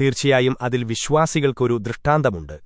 തീർച്ചയായും അതിൽ വിശ്വാസികൾക്കൊരു ദൃഷ്ടാന്തമുണ്ട്.